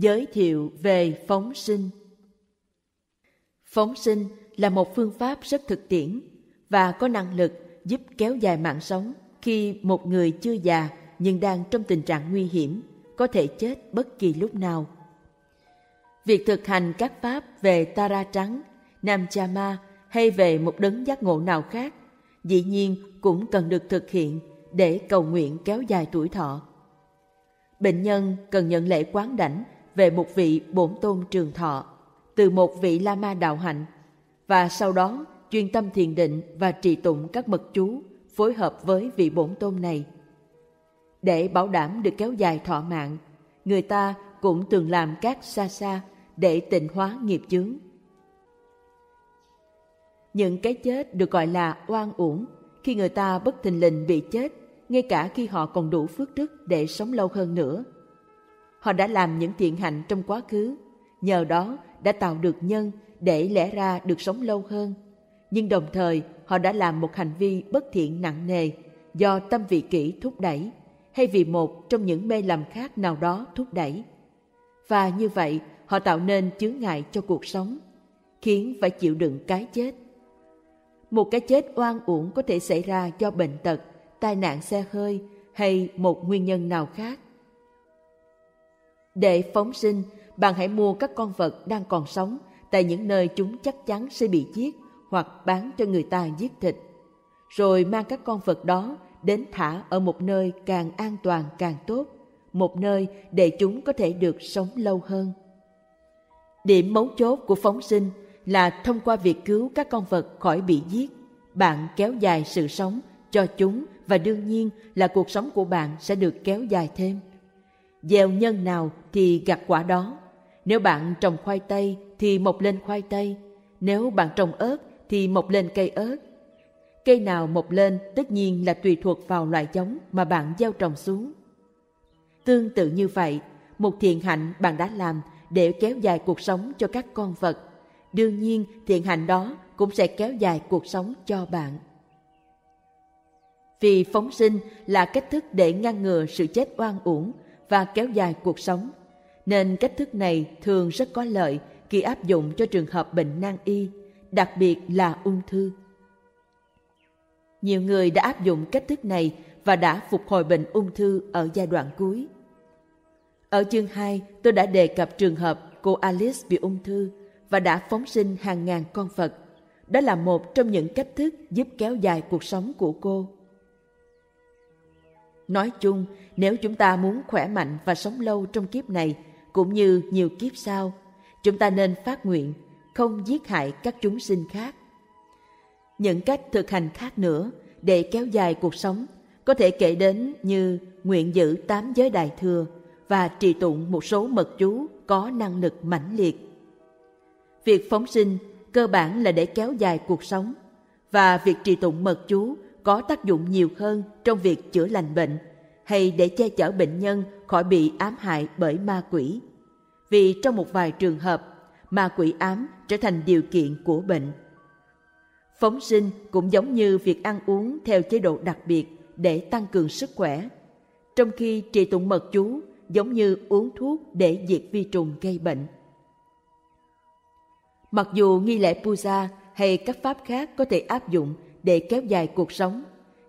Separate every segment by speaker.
Speaker 1: Giới thiệu về phóng sinh Phóng sinh là một phương pháp rất thực tiễn và có năng lực giúp kéo dài mạng sống khi một người chưa già nhưng đang trong tình trạng nguy hiểm, có thể chết bất kỳ lúc nào. Việc thực hành các pháp về Tara trắng, Nam Chama hay về một đấng giác ngộ nào khác, dĩ nhiên cũng cần được thực hiện để cầu nguyện kéo dài tuổi thọ. Bệnh nhân cần nhận lễ quán đảnh về một vị bổn tôn trường thọ từ một vị lama đạo hạnh và sau đó chuyên tâm thiền định và trì tụng các mật chú phối hợp với vị bổn tôn này. Để bảo đảm được kéo dài thọ mạng, người ta cũng thường làm các sa sa để tịnh hóa nghiệp chướng. Những cái chết được gọi là oan uổng khi người ta bất thình lình bị chết, ngay cả khi họ còn đủ phước đức để sống lâu hơn nữa. Họ đã làm những thiện hạnh trong quá khứ, nhờ đó đã tạo được nhân để lẽ ra được sống lâu hơn. Nhưng đồng thời họ đã làm một hành vi bất thiện nặng nề do tâm vị kỷ thúc đẩy hay vì một trong những mê lầm khác nào đó thúc đẩy. Và như vậy họ tạo nên chướng ngại cho cuộc sống, khiến phải chịu đựng cái chết. Một cái chết oan uổng có thể xảy ra do bệnh tật, tai nạn xe hơi hay một nguyên nhân nào khác. Để phóng sinh, bạn hãy mua các con vật đang còn sống tại những nơi chúng chắc chắn sẽ bị giết hoặc bán cho người ta giết thịt. Rồi mang các con vật đó đến thả ở một nơi càng an toàn càng tốt, một nơi để chúng có thể được sống lâu hơn. Điểm mấu chốt của phóng sinh là thông qua việc cứu các con vật khỏi bị giết, bạn kéo dài sự sống cho chúng và đương nhiên là cuộc sống của bạn sẽ được kéo dài thêm. Gieo nhân nào thì gặt quả đó. Nếu bạn trồng khoai tây thì mọc lên khoai tây. Nếu bạn trồng ớt thì mọc lên cây ớt. Cây nào mọc lên tất nhiên là tùy thuộc vào loại giống mà bạn gieo trồng xuống. Tương tự như vậy, một thiện hạnh bạn đã làm để kéo dài cuộc sống cho các con vật. Đương nhiên, thiện hạnh đó cũng sẽ kéo dài cuộc sống cho bạn. Vì phóng sinh là cách thức để ngăn ngừa sự chết oan uổng và kéo dài cuộc sống, nên cách thức này thường rất có lợi khi áp dụng cho trường hợp bệnh nan y, đặc biệt là ung thư. Nhiều người đã áp dụng cách thức này và đã phục hồi bệnh ung thư ở giai đoạn cuối. Ở chương 2, tôi đã đề cập trường hợp cô Alice bị ung thư và đã phóng sinh hàng ngàn con vật. Đó là một trong những cách thức giúp kéo dài cuộc sống của cô. Nói chung, nếu chúng ta muốn khỏe mạnh và sống lâu trong kiếp này, cũng như nhiều kiếp sau, chúng ta nên phát nguyện không giết hại các chúng sinh khác. Những cách thực hành khác nữa để kéo dài cuộc sống có thể kể đến như nguyện giữ tám giới đại thừa và trì tụng một số mật chú có năng lực mãnh liệt. Việc phóng sinh cơ bản là để kéo dài cuộc sống và việc trì tụng mật chú có tác dụng nhiều hơn trong việc chữa lành bệnh hay để che chở bệnh nhân khỏi bị ám hại bởi ma quỷ. Vì trong một vài trường hợp, ma quỷ ám trở thành điều kiện của bệnh. Phóng sinh cũng giống như việc ăn uống theo chế độ đặc biệt để tăng cường sức khỏe, trong khi trì tụng mật chú giống như uống thuốc để diệt vi trùng gây bệnh. Mặc dù nghi lễ puja hay các pháp khác có thể áp dụng để kéo dài cuộc sống,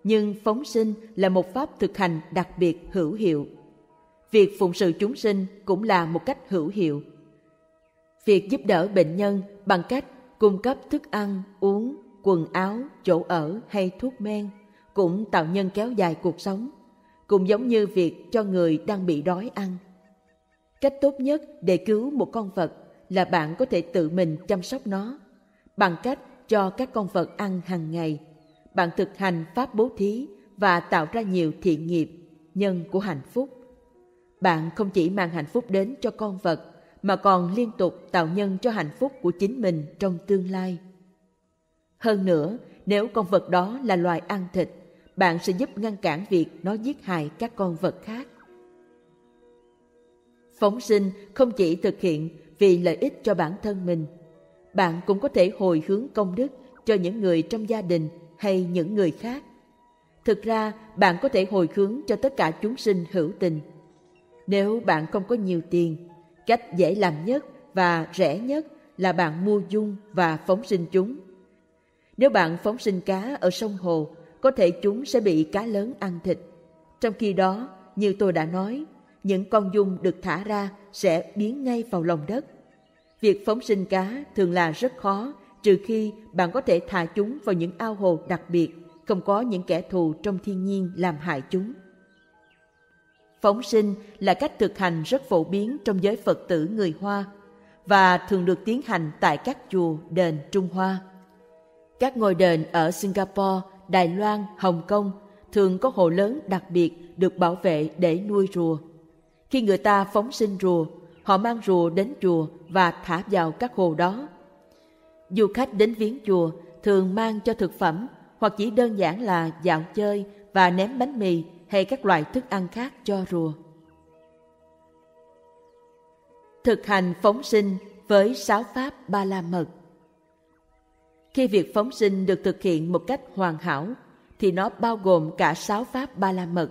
Speaker 1: nhưng phóng sinh là một pháp thực hành đặc biệt hữu hiệu. Việc phụng sự chúng sinh cũng là một cách hữu hiệu. Việc giúp đỡ bệnh nhân bằng cách cung cấp thức ăn, uống, quần áo, chỗ ở hay thuốc men cũng tạo nhân kéo dài cuộc sống, cũng giống như việc cho người đang bị đói ăn. Cách tốt nhất để cứu một con vật là bạn có thể tự mình chăm sóc nó bằng cách cho các con vật ăn hàng ngày. Bạn thực hành pháp bố thí và tạo ra nhiều thiện nghiệp, nhân của hạnh phúc. Bạn không chỉ mang hạnh phúc đến cho con vật mà còn liên tục tạo nhân cho hạnh phúc của chính mình trong tương lai. Hơn nữa, nếu con vật đó là loài ăn thịt, bạn sẽ giúp ngăn cản việc nó giết hại các con vật khác. Phóng sinh không chỉ thực hiện vì lợi ích cho bản thân mình, bạn cũng có thể hồi hướng công đức cho những người trong gia đình hay những người khác. Thực ra, bạn có thể hồi hướng cho tất cả chúng sinh hữu tình. Nếu bạn không có nhiều tiền, cách dễ làm nhất và rẻ nhất là bạn mua dung và phóng sinh chúng. Nếu bạn phóng sinh cá ở sông hồ, có thể chúng sẽ bị cá lớn ăn thịt. Trong khi đó, như tôi đã nói, những con dung được thả ra sẽ biến ngay vào lòng đất. Việc phóng sinh cá thường là rất khó trừ khi bạn có thể thả chúng vào những ao hồ đặc biệt, không có những kẻ thù trong thiên nhiên làm hại chúng. Phóng sinh là cách thực hành rất phổ biến trong giới Phật tử người Hoa và thường được tiến hành tại các chùa, đền Trung Hoa. Các ngôi đền ở Singapore, Đài Loan, Hồng Kông thường có hồ lớn đặc biệt được bảo vệ để nuôi rùa. Khi người ta phóng sinh rùa, họ mang rùa đến chùa và thả vào các hồ đó. Du khách đến viếng chùa thường mang cho thực phẩm hoặc chỉ đơn giản là dạo chơi và ném bánh mì hay các loại thức ăn khác cho rùa. Thực hành phóng sinh với sáu pháp ba la mật Khi việc phóng sinh được thực hiện một cách hoàn hảo thì nó bao gồm cả sáu pháp ba la mật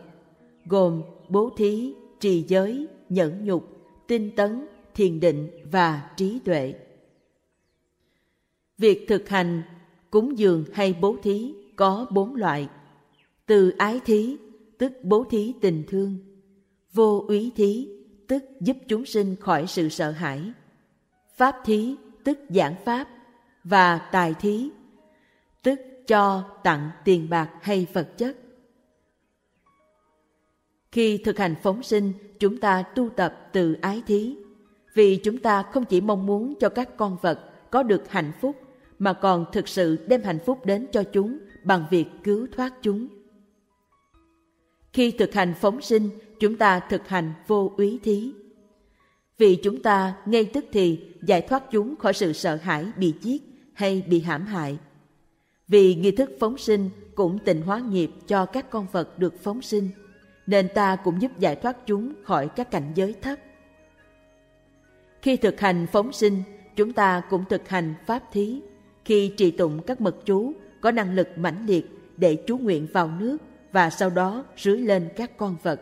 Speaker 1: gồm bố thí, trì giới, nhẫn nhục, tinh tấn, thiền định và trí tuệ. Việc thực hành cúng dường hay bố thí có bốn loại. Từ ái thí, tức bố thí tình thương. Vô úy thí, tức giúp chúng sinh khỏi sự sợ hãi. Pháp thí, tức giảng pháp. Và tài thí, tức cho tặng tiền bạc hay vật chất. Khi thực hành phóng sinh, chúng ta tu tập từ ái thí, vì chúng ta không chỉ mong muốn cho các con vật có được hạnh phúc, mà còn thực sự đem hạnh phúc đến cho chúng bằng việc cứu thoát chúng. Khi thực hành phóng sinh, chúng ta thực hành vô úy thí. Vì chúng ta ngay tức thì giải thoát chúng khỏi sự sợ hãi bị giết hay bị hãm hại. Vì nghi thức phóng sinh cũng tịnh hóa nghiệp cho các con vật được phóng sinh, nên ta cũng giúp giải thoát chúng khỏi các cảnh giới thấp. Khi thực hành phóng sinh, chúng ta cũng thực hành pháp thí. Khi trì tụng các mật chú có năng lực mãnh liệt để chú nguyện vào nước và sau đó rưới lên các con vật.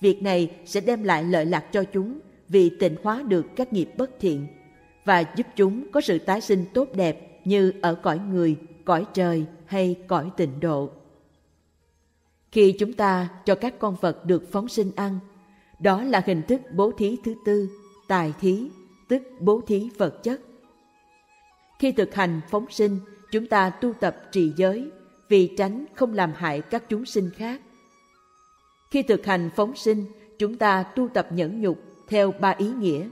Speaker 1: Việc này sẽ đem lại lợi lạc cho chúng vì tịnh hóa được các nghiệp bất thiện và giúp chúng có sự tái sinh tốt đẹp như ở cõi người, cõi trời hay cõi tịnh độ. Khi chúng ta cho các con vật được phóng sinh ăn, đó là hình thức bố thí thứ tư, tài thí, tức bố thí vật chất. Khi thực hành phóng sinh, chúng ta tu tập trì giới vì tránh không làm hại các chúng sinh khác. Khi thực hành phóng sinh, chúng ta tu tập nhẫn nhục theo ba ý nghĩa.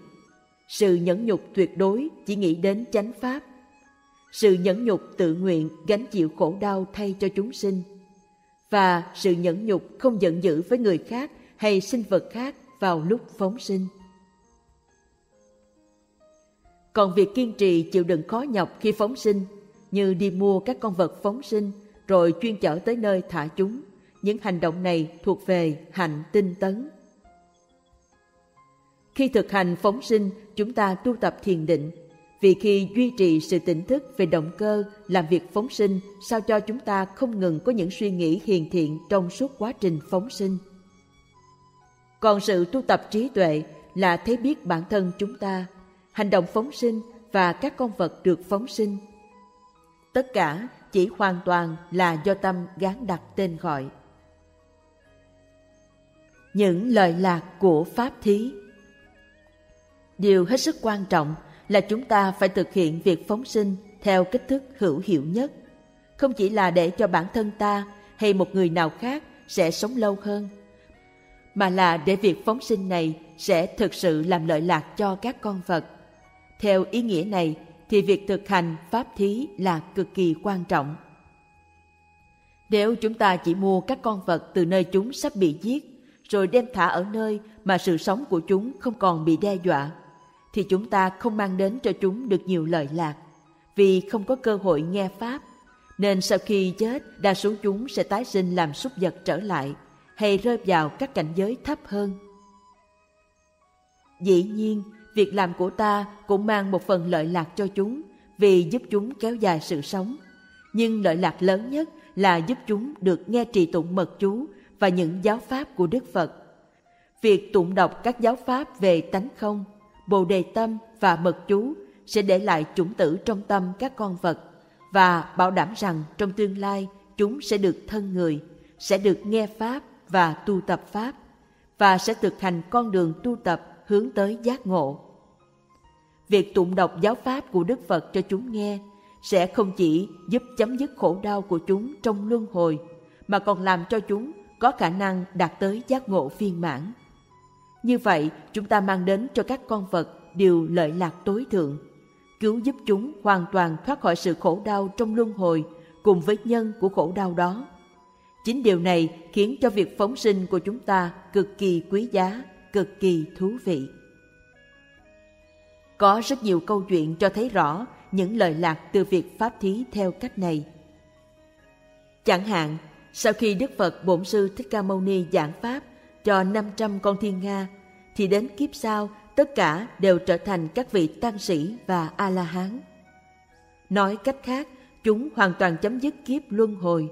Speaker 1: Sự nhẫn nhục tuyệt đối chỉ nghĩ đến chánh pháp. Sự nhẫn nhục tự nguyện gánh chịu khổ đau thay cho chúng sinh. Và sự nhẫn nhục không giận dữ với người khác hay sinh vật khác vào lúc phóng sinh. Còn việc kiên trì chịu đựng khó nhọc khi phóng sinh, như đi mua các con vật phóng sinh rồi chuyên chở tới nơi thả chúng, những hành động này thuộc về hạnh tinh tấn. Khi thực hành phóng sinh, chúng ta tu tập thiền định, vì khi duy trì sự tỉnh thức về động cơ, làm việc phóng sinh, sao cho chúng ta không ngừng có những suy nghĩ hiền thiện trong suốt quá trình phóng sinh. Còn sự tu tập trí tuệ là thấy biết bản thân chúng ta, hành động phóng sinh và các con vật được phóng sinh. Tất cả chỉ hoàn toàn là do tâm gán đặt tên gọi. Những lời lạc của Pháp Thí Điều hết sức quan trọng là chúng ta phải thực hiện việc phóng sinh theo cách thức hữu hiệu nhất, không chỉ là để cho bản thân ta hay một người nào khác sẽ sống lâu hơn, mà là để việc phóng sinh này sẽ thực sự làm lợi lạc cho các con vật theo ý nghĩa này thì việc thực hành pháp thí là cực kỳ quan trọng. Nếu chúng ta chỉ mua các con vật từ nơi chúng sắp bị giết, rồi đem thả ở nơi mà sự sống của chúng không còn bị đe dọa, thì chúng ta không mang đến cho chúng được nhiều lợi lạc, vì không có cơ hội nghe Pháp. Nên sau khi chết, đa số chúng sẽ tái sinh làm súc vật trở lại, hay rơi vào các cảnh giới thấp hơn. Dĩ nhiên, việc làm của ta cũng mang một phần lợi lạc cho chúng vì giúp chúng kéo dài sự sống. Nhưng lợi lạc lớn nhất là giúp chúng được nghe trì tụng mật chú và những giáo pháp của Đức Phật. Việc tụng đọc các giáo pháp về tánh không, bồ đề tâm và mật chú sẽ để lại chủng tử trong tâm các con vật và bảo đảm rằng trong tương lai chúng sẽ được thân người, sẽ được nghe Pháp và tu tập Pháp và sẽ thực hành con đường tu tập hướng tới giác ngộ. Việc tụng đọc giáo Pháp của Đức Phật cho chúng nghe sẽ không chỉ giúp chấm dứt khổ đau của chúng trong luân hồi, mà còn làm cho chúng có khả năng đạt tới giác ngộ viên mãn. Như vậy, chúng ta mang đến cho các con vật điều lợi lạc tối thượng, cứu giúp chúng hoàn toàn thoát khỏi sự khổ đau trong luân hồi cùng với nhân của khổ đau đó. Chính điều này khiến cho việc phóng sinh của chúng ta cực kỳ quý giá, cực kỳ thú vị. Có rất nhiều câu chuyện cho thấy rõ những lợi lạc từ việc pháp thí theo cách này. Chẳng hạn, sau khi Đức Phật Bổn Sư Thích Ca Mâu Ni giảng Pháp cho 500 con thiên Nga, thì đến kiếp sau tất cả đều trở thành các vị tăng sĩ và A-la-hán. Nói cách khác, chúng hoàn toàn chấm dứt kiếp luân hồi.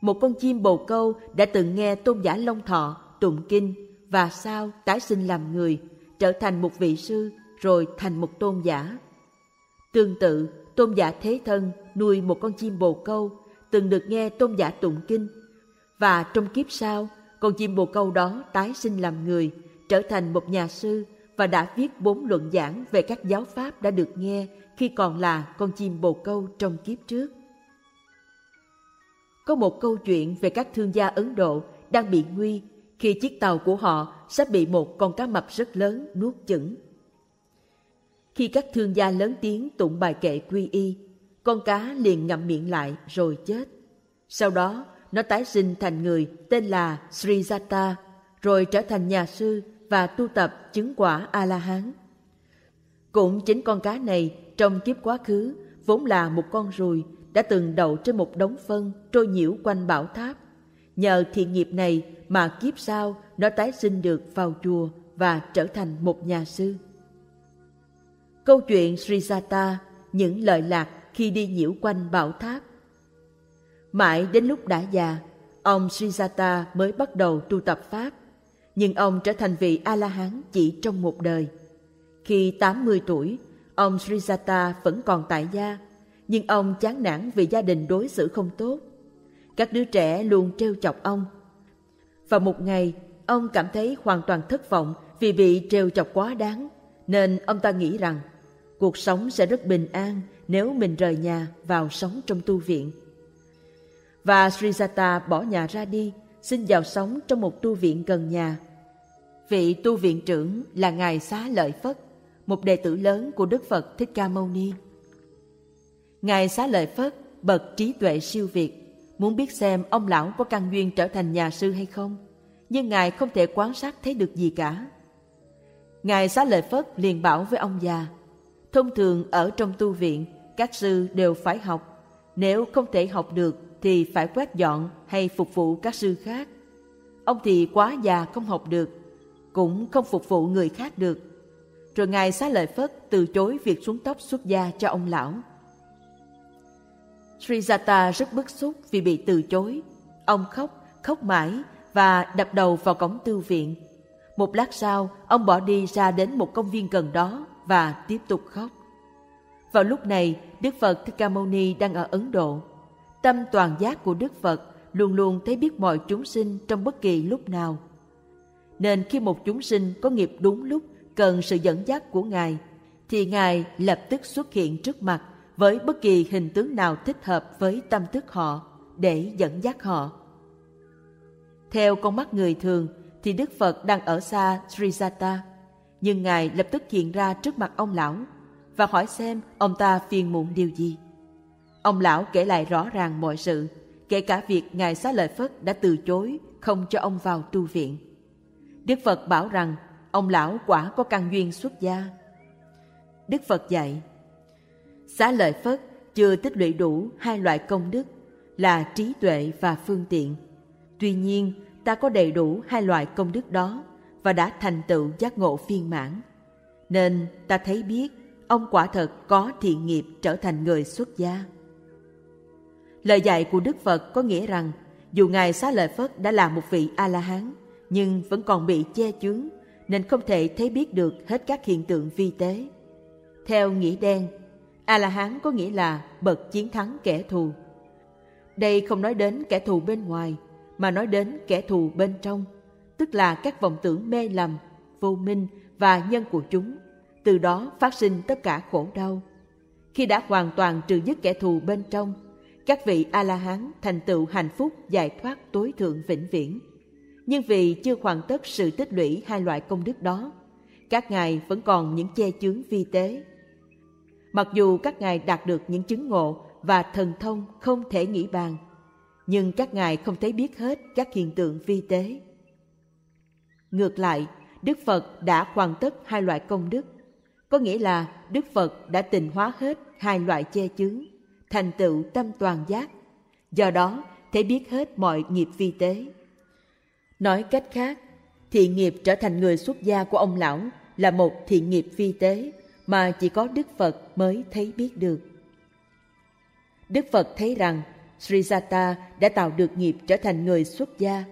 Speaker 1: Một con chim bồ câu đã từng nghe tôn giả Long Thọ tụng kinh và sau tái sinh làm người, trở thành một vị sư rồi thành một tôn giả. Tương tự, tôn giả Thế Thân nuôi một con chim bồ câu, từng được nghe tôn giả tụng kinh. Và trong kiếp sau, con chim bồ câu đó tái sinh làm người, trở thành một nhà sư và đã viết bốn luận giảng về các giáo pháp đã được nghe khi còn là con chim bồ câu trong kiếp trước. Có một câu chuyện về các thương gia Ấn Độ đang bị nguy khi chiếc tàu của họ sắp bị một con cá mập rất lớn nuốt chửng. Khi các thương gia lớn tiếng tụng bài kệ quy y, con cá liền ngậm miệng lại rồi chết. Sau đó, nó tái sinh thành người tên là Sri Jata, rồi trở thành nhà sư và tu tập chứng quả A-la-hán. Cũng chính con cá này trong kiếp quá khứ vốn là một con ruồi đã từng đậu trên một đống phân trôi nhiễu quanh bảo tháp. Nhờ thiện nghiệp này mà kiếp sau nó tái sinh được vào chùa và trở thành một nhà sư. Câu chuyện Sri Jata những lợi lạc khi đi nhiễu quanh bảo tháp. Mãi đến lúc đã già, ông Srijata mới bắt đầu tu tập Pháp, nhưng ông trở thành vị A-la-hán chỉ trong một đời. Khi 80 tuổi, ông Srijata vẫn còn tại gia, nhưng ông chán nản vì gia đình đối xử không tốt. Các đứa trẻ luôn trêu chọc ông. và một ngày, ông cảm thấy hoàn toàn thất vọng vì bị trêu chọc quá đáng, nên ông ta nghĩ rằng cuộc sống sẽ rất bình an nếu mình rời nhà vào sống trong tu viện. Và Srijata bỏ nhà ra đi, xin vào sống trong một tu viện gần nhà. Vị tu viện trưởng là Ngài Xá Lợi Phất, một đệ tử lớn của Đức Phật Thích Ca Mâu Ni. Ngài Xá Lợi Phất bậc trí tuệ siêu việt, muốn biết xem ông lão có căn duyên trở thành nhà sư hay không, nhưng Ngài không thể quan sát thấy được gì cả. Ngài Xá Lợi Phất liền bảo với ông già, Thông thường ở trong tu viện, các sư đều phải học. Nếu không thể học được thì phải quét dọn hay phục vụ các sư khác. Ông thì quá già không học được, cũng không phục vụ người khác được. Rồi Ngài Xá Lợi Phất từ chối việc xuống tóc xuất gia cho ông lão. Srijata rất bức xúc vì bị từ chối. Ông khóc, khóc mãi và đập đầu vào cổng tư viện. Một lát sau, ông bỏ đi ra đến một công viên gần đó và tiếp tục khóc. Vào lúc này, Đức Phật Thích Ca Mâu Ni đang ở Ấn Độ. Tâm toàn giác của Đức Phật luôn luôn thấy biết mọi chúng sinh trong bất kỳ lúc nào. Nên khi một chúng sinh có nghiệp đúng lúc cần sự dẫn dắt của Ngài, thì Ngài lập tức xuất hiện trước mặt với bất kỳ hình tướng nào thích hợp với tâm thức họ để dẫn dắt họ. Theo con mắt người thường thì Đức Phật đang ở xa Srijata nhưng Ngài lập tức hiện ra trước mặt ông lão và hỏi xem ông ta phiền muộn điều gì. Ông lão kể lại rõ ràng mọi sự, kể cả việc Ngài Xá Lợi Phất đã từ chối không cho ông vào tu viện. Đức Phật bảo rằng ông lão quả có căn duyên xuất gia. Đức Phật dạy, Xá Lợi Phất chưa tích lũy đủ hai loại công đức là trí tuệ và phương tiện. Tuy nhiên, ta có đầy đủ hai loại công đức đó và đã thành tựu giác ngộ phiên mãn. Nên ta thấy biết ông quả thật có thiện nghiệp trở thành người xuất gia. Lời dạy của Đức Phật có nghĩa rằng dù Ngài Xá Lợi Phất đã là một vị A-la-hán nhưng vẫn còn bị che chướng nên không thể thấy biết được hết các hiện tượng vi tế. Theo nghĩa đen, A-la-hán có nghĩa là bậc chiến thắng kẻ thù. Đây không nói đến kẻ thù bên ngoài, mà nói đến kẻ thù bên trong, tức là các vọng tưởng mê lầm, vô minh và nhân của chúng, từ đó phát sinh tất cả khổ đau. Khi đã hoàn toàn trừ dứt kẻ thù bên trong, các vị A-la-hán thành tựu hạnh phúc giải thoát tối thượng vĩnh viễn. Nhưng vì chưa hoàn tất sự tích lũy hai loại công đức đó, các ngài vẫn còn những che chướng vi tế. Mặc dù các ngài đạt được những chứng ngộ và thần thông không thể nghĩ bàn, nhưng các ngài không thấy biết hết các hiện tượng vi tế. Ngược lại, Đức Phật đã hoàn tất hai loại công đức, có nghĩa là Đức Phật đã tình hóa hết hai loại che chướng, thành tựu tâm toàn giác, do đó thấy biết hết mọi nghiệp vi tế. Nói cách khác, thiện nghiệp trở thành người xuất gia của ông lão là một thiện nghiệp vi tế mà chỉ có Đức Phật mới thấy biết được. Đức Phật thấy rằng Sri Srijata đã tạo được nghiệp trở thành người xuất gia,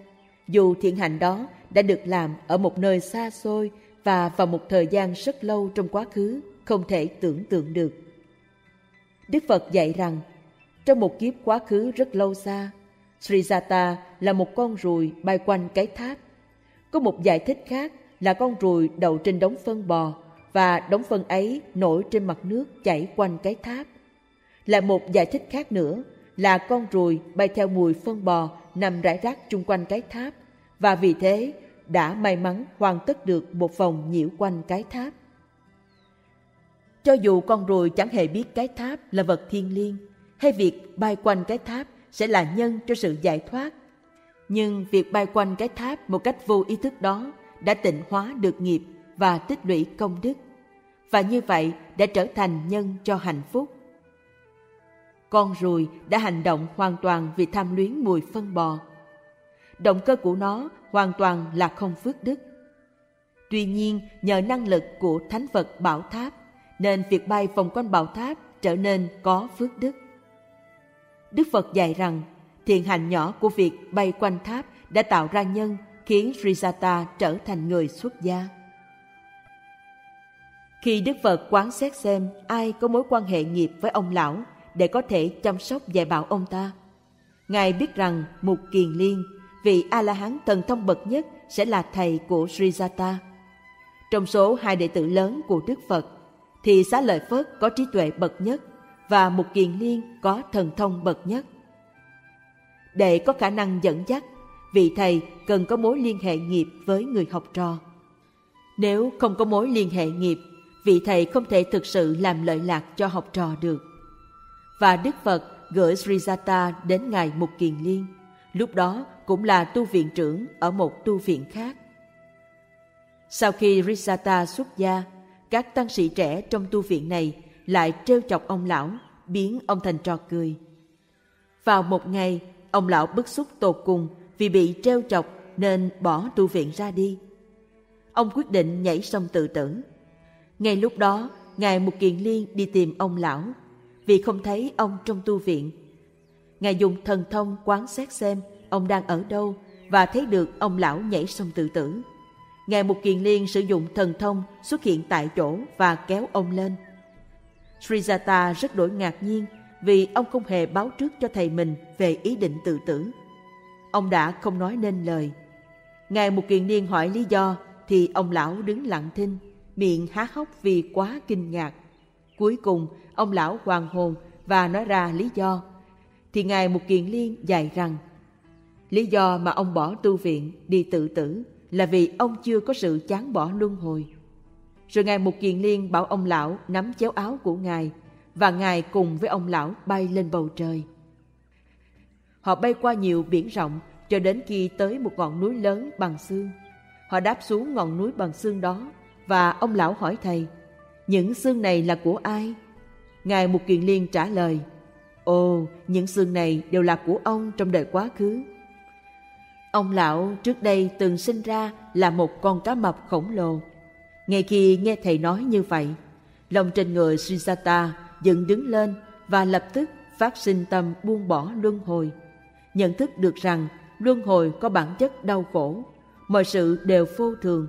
Speaker 1: dù thiện hạnh đó đã được làm ở một nơi xa xôi và vào một thời gian rất lâu trong quá khứ, không thể tưởng tượng được. Đức Phật dạy rằng, trong một kiếp quá khứ rất lâu xa, Srijata là một con ruồi bay quanh cái tháp. Có một giải thích khác là con ruồi đậu trên đống phân bò và đống phân ấy nổi trên mặt nước chảy quanh cái tháp. Là một giải thích khác nữa là con ruồi bay theo mùi phân bò nằm rải rác chung quanh cái tháp và vì thế đã may mắn hoàn tất được một vòng nhiễu quanh cái tháp. Cho dù con ruồi chẳng hề biết cái tháp là vật thiên liêng hay việc bay quanh cái tháp sẽ là nhân cho sự giải thoát, nhưng việc bay quanh cái tháp một cách vô ý thức đó đã tịnh hóa được nghiệp và tích lũy công đức và như vậy đã trở thành nhân cho hạnh phúc. Con ruồi đã hành động hoàn toàn vì tham luyến mùi phân bò. Động cơ của nó hoàn toàn là không phước đức. Tuy nhiên, nhờ năng lực của Thánh Phật Bảo Tháp, nên việc bay vòng quanh bảo tháp trở nên có phước đức. Đức Phật dạy rằng, thiện hành nhỏ của việc bay quanh tháp đã tạo ra nhân khiến Srijata trở thành người xuất gia. Khi Đức Phật quán xét xem ai có mối quan hệ nghiệp với ông lão để có thể chăm sóc dạy bảo ông ta, Ngài biết rằng Mục Kiền Liên, vị A-la-hán thần thông bậc nhất sẽ là thầy của Srijata. Trong số hai đệ tử lớn của Đức Phật, thì Xá Lợi Phất có trí tuệ bậc nhất và Mục Kiền Liên có thần thông bậc nhất. Để có khả năng dẫn dắt, vị thầy cần có mối liên hệ nghiệp với người học trò. Nếu không có mối liên hệ nghiệp, vị thầy không thể thực sự làm lợi lạc cho học trò được. Và Đức Phật gửi Srijata đến Ngài Mục Kiền Liên, lúc đó cũng là tu viện trưởng ở một tu viện khác. Sau khi Risata xuất gia, các tăng sĩ trẻ trong tu viện này lại trêu chọc ông lão, biến ông thành trò cười. Vào một ngày, ông lão bức xúc tột cùng vì bị trêu chọc nên bỏ tu viện ra đi. Ông quyết định nhảy sông tự tử. Ngay lúc đó, Ngài Mục Kiền Liên đi tìm ông lão vì không thấy ông trong tu viện. Ngài dùng thần thông quán xét xem ông đang ở đâu và thấy được ông lão nhảy sông tự tử. Ngài Mục Kiền Liên sử dụng thần thông xuất hiện tại chỗ và kéo ông lên. Srijata rất đổi ngạc nhiên vì ông không hề báo trước cho thầy mình về ý định tự tử. Ông đã không nói nên lời. Ngài Mục Kiền Liên hỏi lý do thì ông lão đứng lặng thinh, miệng há hốc vì quá kinh ngạc. Cuối cùng, ông lão hoàng hồn và nói ra lý do. Thì Ngài Mục Kiền Liên dạy rằng, lý do mà ông bỏ tu viện đi tự tử là vì ông chưa có sự chán bỏ luân hồi. Rồi Ngài Mục Kiền Liên bảo ông lão nắm chéo áo của Ngài và Ngài cùng với ông lão bay lên bầu trời. Họ bay qua nhiều biển rộng cho đến khi tới một ngọn núi lớn bằng xương. Họ đáp xuống ngọn núi bằng xương đó và ông lão hỏi thầy, những xương này là của ai? Ngài Mục Kiền Liên trả lời, Ồ, những xương này đều là của ông trong đời quá khứ. Ông lão trước đây từng sinh ra là một con cá mập khổng lồ. Ngay khi nghe thầy nói như vậy, lòng trên người Srisata dựng đứng lên và lập tức phát sinh tâm buông bỏ luân hồi. Nhận thức được rằng luân hồi có bản chất đau khổ, mọi sự đều vô thường.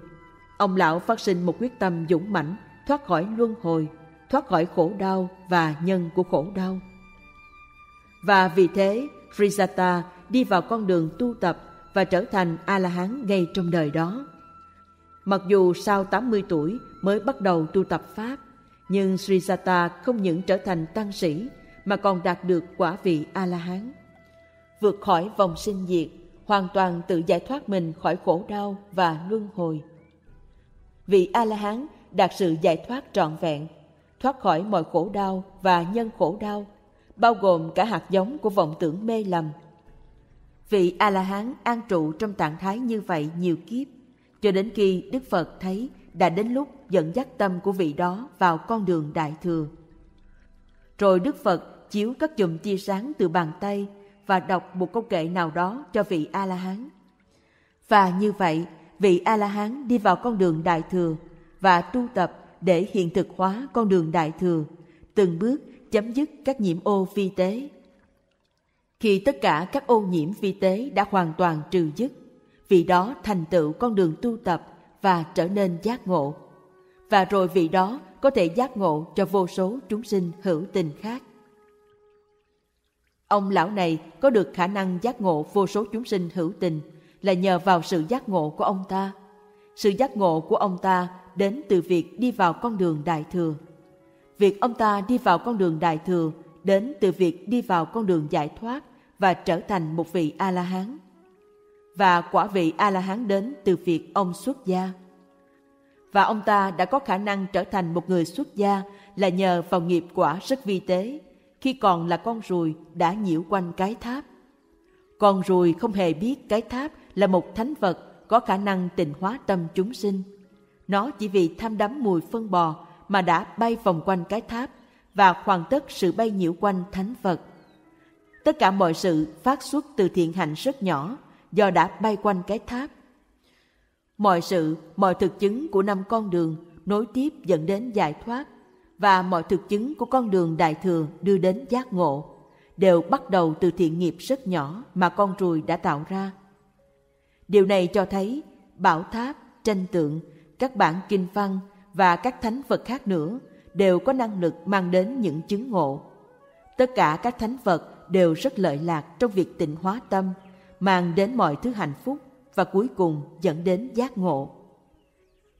Speaker 1: Ông lão phát sinh một quyết tâm dũng mãnh thoát khỏi luân hồi, thoát khỏi khổ đau và nhân của khổ đau. Và vì thế, Frisata đi vào con đường tu tập và trở thành A-la-hán ngay trong đời đó. Mặc dù sau 80 tuổi mới bắt đầu tu tập Pháp, nhưng Srisata không những trở thành tăng sĩ mà còn đạt được quả vị A-la-hán. Vượt khỏi vòng sinh diệt, hoàn toàn tự giải thoát mình khỏi khổ đau và luân hồi. Vị A-la-hán đạt sự giải thoát trọn vẹn, thoát khỏi mọi khổ đau và nhân khổ đau, bao gồm cả hạt giống của vọng tưởng mê lầm. Vị A-la-hán an trụ trong trạng thái như vậy nhiều kiếp, cho đến khi Đức Phật thấy đã đến lúc dẫn dắt tâm của vị đó vào con đường đại thừa. Rồi Đức Phật chiếu các chùm tia sáng từ bàn tay và đọc một câu kệ nào đó cho vị A-la-hán. Và như vậy, vị A-la-hán đi vào con đường đại thừa và tu tập để hiện thực hóa con đường đại thừa, từng bước chấm dứt các nhiễm ô vi tế. Khi tất cả các ô nhiễm vi tế đã hoàn toàn trừ dứt, vị đó thành tựu con đường tu tập và trở nên giác ngộ. Và rồi vị đó có thể giác ngộ cho vô số chúng sinh hữu tình khác. Ông lão này có được khả năng giác ngộ vô số chúng sinh hữu tình là nhờ vào sự giác ngộ của ông ta. Sự giác ngộ của ông ta đến từ việc đi vào con đường đại thừa. Việc ông ta đi vào con đường đại thừa đến từ việc đi vào con đường giải thoát và trở thành một vị A-la-hán. Và quả vị A-la-hán đến từ việc ông xuất gia. Và ông ta đã có khả năng trở thành một người xuất gia là nhờ vào nghiệp quả rất vi tế, khi còn là con ruồi đã nhiễu quanh cái tháp. Con ruồi không hề biết cái tháp là một thánh vật có khả năng tịnh hóa tâm chúng sinh. Nó chỉ vì tham đắm mùi phân bò mà đã bay vòng quanh cái tháp và hoàn tất sự bay nhiễu quanh thánh vật. Tất cả mọi sự phát xuất từ thiện hạnh rất nhỏ do đã bay quanh cái tháp. Mọi sự, mọi thực chứng của năm con đường nối tiếp dẫn đến giải thoát và mọi thực chứng của con đường đại thừa đưa đến giác ngộ đều bắt đầu từ thiện nghiệp rất nhỏ mà con ruồi đã tạo ra. Điều này cho thấy bảo tháp, tranh tượng, các bản kinh văn và các thánh vật khác nữa đều có năng lực mang đến những chứng ngộ. Tất cả các thánh vật đều rất lợi lạc trong việc tịnh hóa tâm, mang đến mọi thứ hạnh phúc và cuối cùng dẫn đến giác ngộ.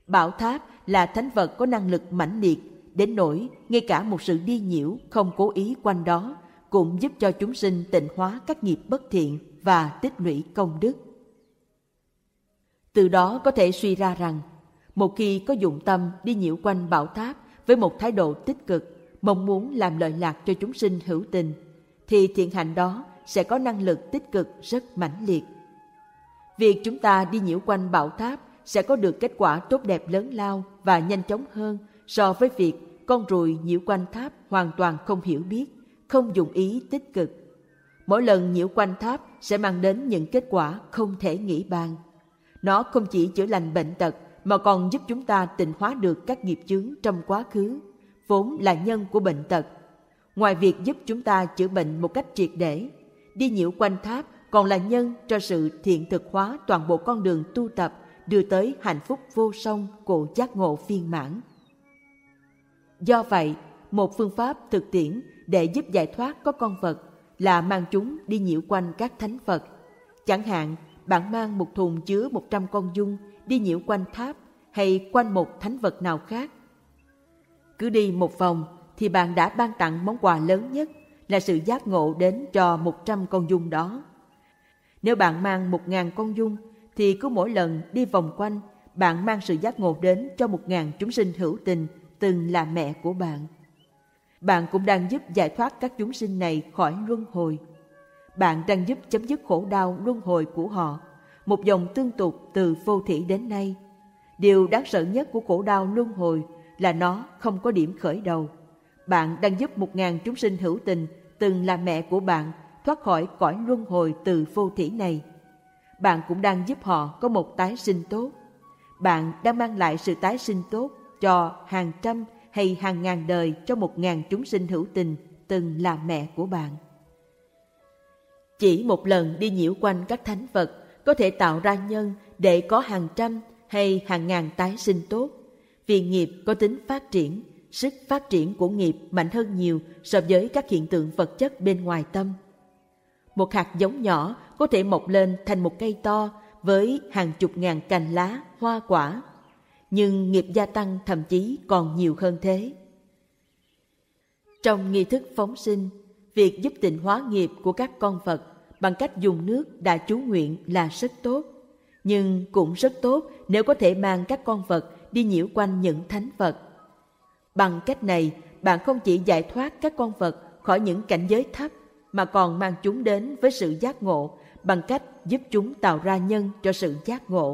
Speaker 1: Bảo tháp là thánh vật có năng lực mãnh liệt đến nỗi ngay cả một sự đi nhiễu không cố ý quanh đó cũng giúp cho chúng sinh tịnh hóa các nghiệp bất thiện và tích lũy công đức. Từ đó có thể suy ra rằng, một khi có dụng tâm đi nhiễu quanh bảo tháp với một thái độ tích cực, mong muốn làm lợi lạc cho chúng sinh hữu tình, thì thiện hạnh đó sẽ có năng lực tích cực rất mãnh liệt. Việc chúng ta đi nhiễu quanh bảo tháp sẽ có được kết quả tốt đẹp lớn lao và nhanh chóng hơn so với việc con ruồi nhiễu quanh tháp hoàn toàn không hiểu biết, không dùng ý tích cực. Mỗi lần nhiễu quanh tháp sẽ mang đến những kết quả không thể nghĩ bàn. Nó không chỉ chữa lành bệnh tật mà còn giúp chúng ta tịnh hóa được các nghiệp chướng trong quá khứ, vốn là nhân của bệnh tật. Ngoài việc giúp chúng ta chữa bệnh một cách triệt để, đi nhiễu quanh tháp còn là nhân cho sự thiện thực hóa toàn bộ con đường tu tập đưa tới hạnh phúc vô song của giác ngộ viên mãn. Do vậy, một phương pháp thực tiễn để giúp giải thoát có con vật là mang chúng đi nhiễu quanh các thánh Phật. Chẳng hạn, bạn mang một thùng chứa 100 con dung đi nhiễu quanh tháp hay quanh một thánh vật nào khác. Cứ đi một vòng thì bạn đã ban tặng món quà lớn nhất là sự giác ngộ đến cho 100 con dung đó. Nếu bạn mang 1.000 con dung thì cứ mỗi lần đi vòng quanh bạn mang sự giác ngộ đến cho 1.000 chúng sinh hữu tình từng là mẹ của bạn. Bạn cũng đang giúp giải thoát các chúng sinh này khỏi luân hồi. Bạn đang giúp chấm dứt khổ đau luân hồi của họ, một dòng tương tục từ vô thủy đến nay. Điều đáng sợ nhất của khổ đau luân hồi là nó không có điểm khởi đầu. Bạn đang giúp một ngàn chúng sinh hữu tình từng là mẹ của bạn thoát khỏi cõi luân hồi từ vô thủy này. Bạn cũng đang giúp họ có một tái sinh tốt. Bạn đang mang lại sự tái sinh tốt cho hàng trăm hay hàng ngàn đời cho một ngàn chúng sinh hữu tình từng là mẹ của bạn. Chỉ một lần đi nhiễu quanh các thánh vật có thể tạo ra nhân để có hàng trăm hay hàng ngàn tái sinh tốt, vì nghiệp có tính phát triển, sức phát triển của nghiệp mạnh hơn nhiều so với các hiện tượng vật chất bên ngoài tâm. Một hạt giống nhỏ có thể mọc lên thành một cây to với hàng chục ngàn cành lá, hoa quả, nhưng nghiệp gia tăng thậm chí còn nhiều hơn thế. Trong nghi thức phóng sinh, việc giúp tịnh hóa nghiệp của các con vật bằng cách dùng nước đã chú nguyện là rất tốt. Nhưng cũng rất tốt nếu có thể mang các con vật đi nhiễu quanh những thánh vật. Bằng cách này, bạn không chỉ giải thoát các con vật khỏi những cảnh giới thấp, mà còn mang chúng đến với sự giác ngộ bằng cách giúp chúng tạo ra nhân cho sự giác ngộ.